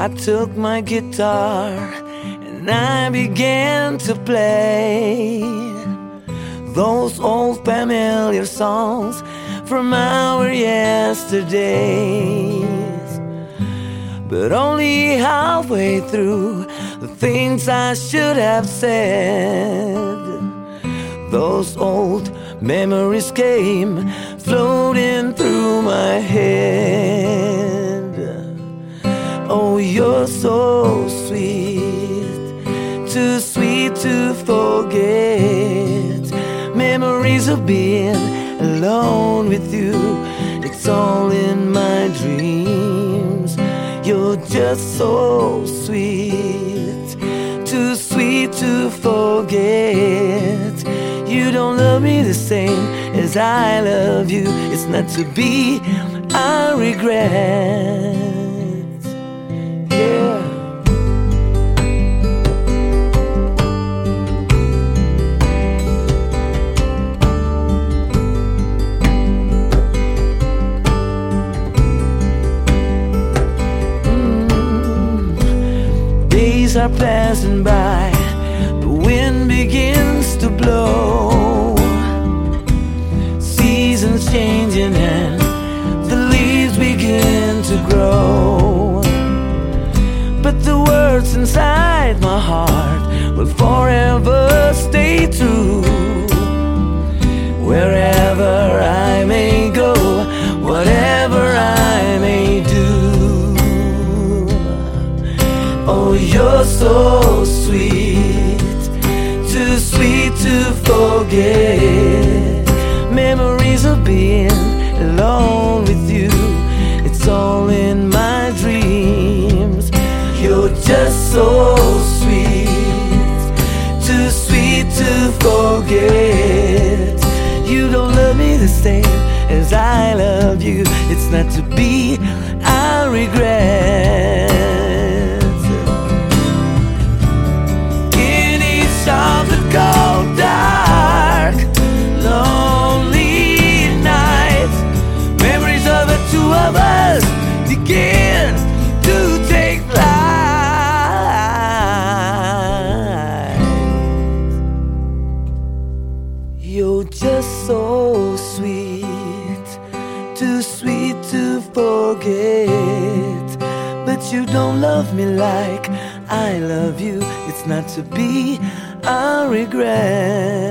I took my guitar and I began to play those old familiar songs from our yesterdays. But only halfway through the things I should have said, those old memories came floating through my head. Oh, you're so sweet, too sweet to forget. Memories of being alone with you, it's all in my dreams. You're just so sweet, too sweet to forget. You don't love me the same as I love you. It's not to be, I regret. Are passing by, the wind begins to blow. Seasons changing and the leaves begin to grow. But the words inside my heart will forever stay true. Oh, you're so sweet, too sweet to forget. Memories of being alone with you, it's all in my dreams. You're just so sweet, too sweet to forget. You don't love me the same as I love you. It's not to be, I regret. You're just so sweet, too sweet to forget. But you don't love me like I love you. It's not to be, I regret.